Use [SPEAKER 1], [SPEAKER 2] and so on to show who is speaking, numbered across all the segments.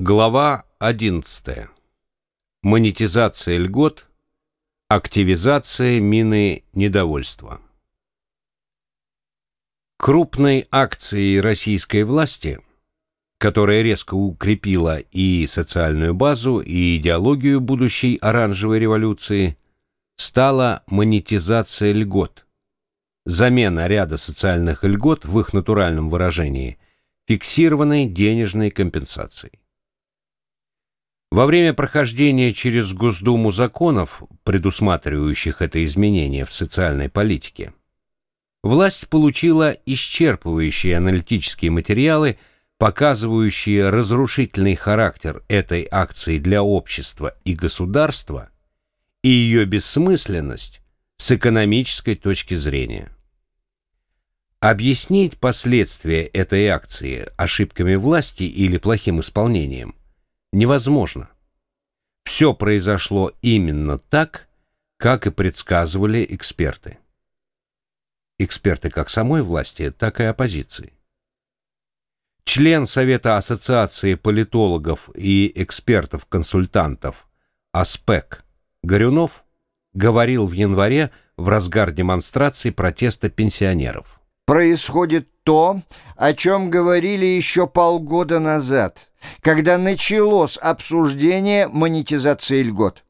[SPEAKER 1] Глава 11. Монетизация льгот, активизация мины недовольства. Крупной акцией российской власти, которая резко укрепила и социальную базу, и идеологию будущей оранжевой революции, стала монетизация льгот, замена ряда социальных льгот в их натуральном выражении фиксированной денежной компенсацией. Во время прохождения через Госдуму законов, предусматривающих это изменение в социальной политике, власть получила исчерпывающие аналитические материалы, показывающие разрушительный характер этой акции для общества и государства и ее бессмысленность с экономической точки зрения. Объяснить последствия этой акции ошибками власти или плохим исполнением невозможно. Все произошло именно так, как и предсказывали эксперты. Эксперты как самой власти, так и оппозиции. Член Совета Ассоциации политологов и экспертов-консультантов АСПЕК Горюнов говорил в январе в разгар демонстрации протеста пенсионеров.
[SPEAKER 2] Происходит то, о чем говорили еще полгода назад – когда началось обсуждение монетизации льгот.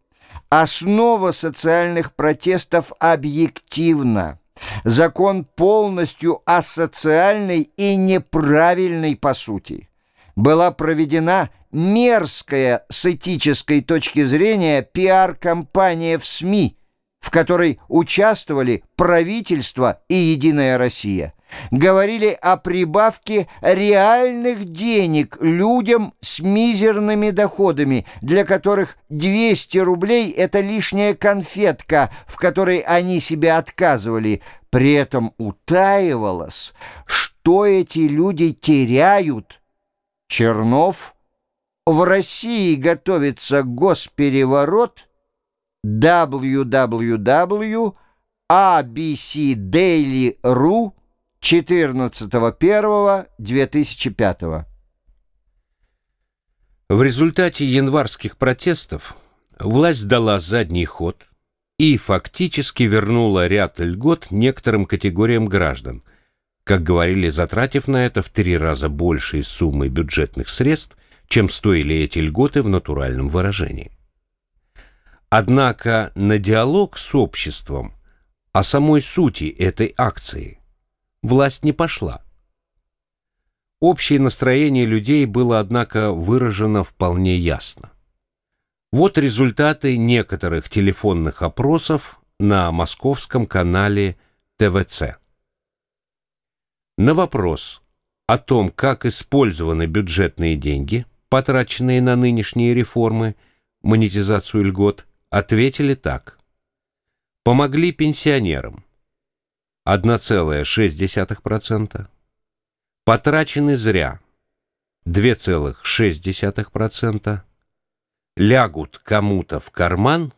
[SPEAKER 2] Основа социальных протестов объективна. Закон полностью асоциальный и неправильный по сути. Была проведена мерзкая с этической точки зрения пиар-компания в СМИ, в которой участвовали правительство и «Единая Россия» говорили о прибавке реальных денег людям с мизерными доходами, для которых 200 рублей – это лишняя конфетка, в которой они себе отказывали. При этом утаивалось, что эти люди теряют. Чернов в России готовится госпереворот www.abcdaily.ru 14.01.2005.
[SPEAKER 1] В результате январских протестов власть дала задний ход и фактически вернула ряд льгот некоторым категориям граждан, как говорили, затратив на это в три раза большей суммы бюджетных средств, чем стоили эти льготы в натуральном выражении. Однако на диалог с обществом о самой сути этой акции власть не пошла. Общее настроение людей было, однако, выражено вполне ясно. Вот результаты некоторых телефонных опросов на московском канале ТВЦ. На вопрос о том, как использованы бюджетные деньги, потраченные на нынешние реформы, монетизацию льгот, ответили так. Помогли пенсионерам 1,6%, потрачены зря 2,6%, лягут кому-то в карман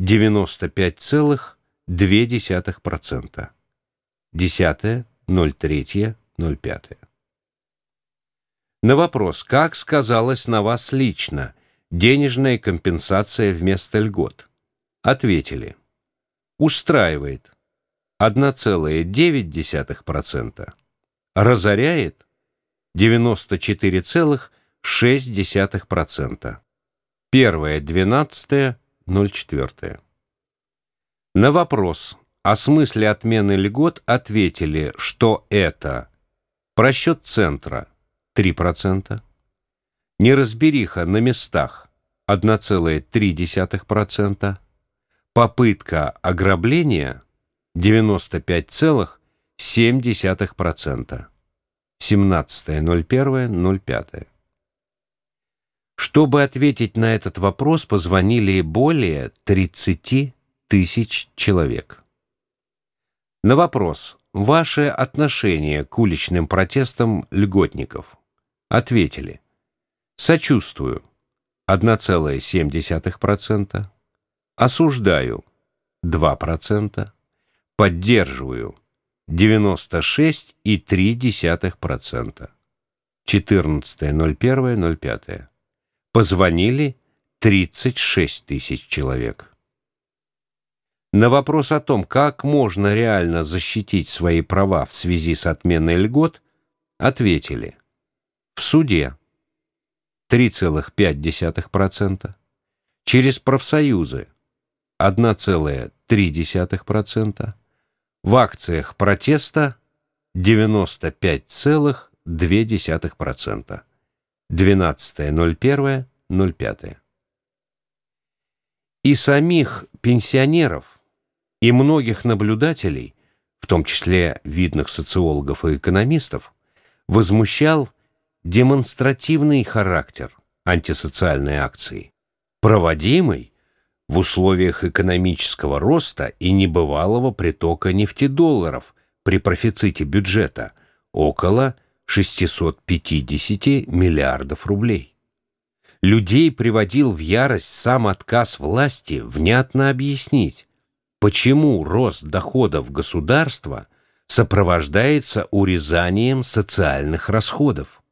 [SPEAKER 1] 95,2%. 10, 03, 05. На вопрос, как сказалось на вас лично денежная компенсация вместо льгот, ответили, устраивает 1,9%, разоряет 94,6%. Первое, 12, 04. На вопрос о смысле отмены льгот ответили, что это просчет центра 3%, неразбериха на местах 1,3%, попытка ограбления 95,7%. 17.01.05. Чтобы ответить на этот вопрос, позвонили более 30 тысяч человек. На вопрос «Ваше отношение к уличным протестам льготников?» ответили «Сочувствую» 1,7%, «Осуждаю» 2%, Поддерживаю 96,3%. 14.01.05. позвонили 36 тысяч человек. На вопрос о том, как можно реально защитить свои права в связи с отменой льгот, ответили в суде 3,5%, через профсоюзы 1,3%, в акциях протеста 95,2%. 12.01.05. И самих пенсионеров, и многих наблюдателей, в том числе видных социологов и экономистов, возмущал демонстративный характер антисоциальной акции, проводимый в условиях экономического роста и небывалого притока нефтедолларов при профиците бюджета около 650 миллиардов рублей. Людей приводил в ярость сам отказ власти внятно объяснить, почему рост доходов государства сопровождается урезанием социальных расходов.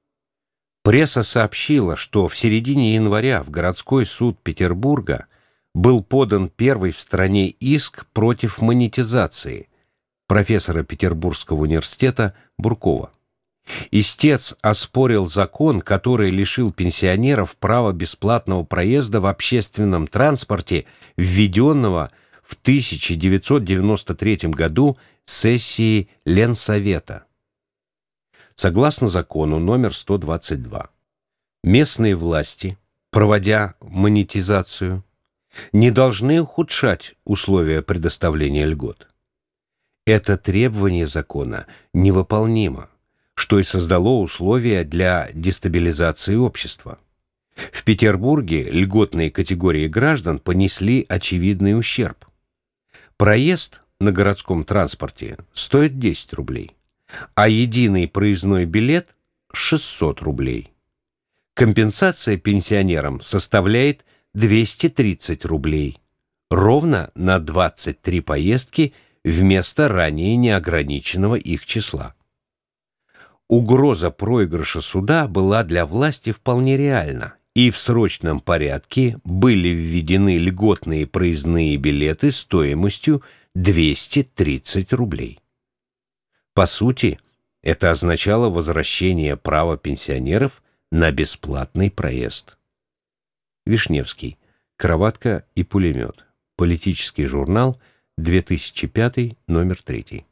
[SPEAKER 1] Пресса сообщила, что в середине января в городской суд Петербурга был подан первый в стране иск против монетизации профессора Петербургского университета Буркова. Истец оспорил закон, который лишил пенсионеров права бесплатного проезда в общественном транспорте, введенного в 1993 году сессии Ленсовета. Согласно закону номер 122, местные власти, проводя монетизацию, не должны ухудшать условия предоставления льгот. Это требование закона невыполнимо что и создало условия для дестабилизации общества. В Петербурге льготные категории граждан понесли очевидный ущерб. Проезд на городском транспорте стоит 10 рублей, а единый проездной билет – 600 рублей. Компенсация пенсионерам составляет 230 рублей, ровно на 23 поездки вместо ранее неограниченного их числа. Угроза проигрыша суда была для власти вполне реальна, и в срочном порядке были введены льготные проездные билеты стоимостью 230 рублей. По сути, это означало возвращение права пенсионеров на бесплатный проезд. Вишневский. Кроватка и пулемет. Политический журнал, 2005, номер 3.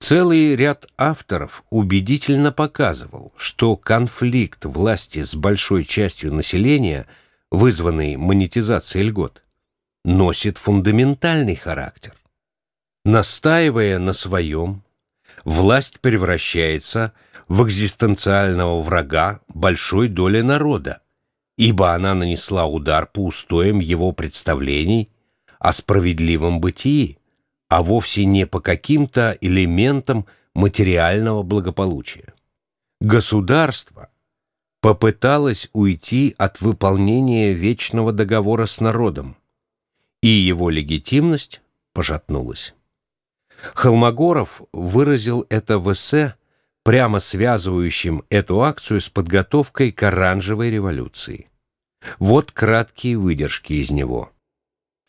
[SPEAKER 1] Целый ряд авторов убедительно показывал, что конфликт власти с большой частью населения, вызванный монетизацией льгот, носит фундаментальный характер. Настаивая на своем, власть превращается в экзистенциального врага большой доли народа, ибо она нанесла удар по устоям его представлений о справедливом бытии, а вовсе не по каким-то элементам материального благополучия. Государство попыталось уйти от выполнения вечного договора с народом, и его легитимность пожатнулась. Холмогоров выразил это в эссе, прямо связывающим эту акцию с подготовкой к оранжевой революции. Вот краткие выдержки из него.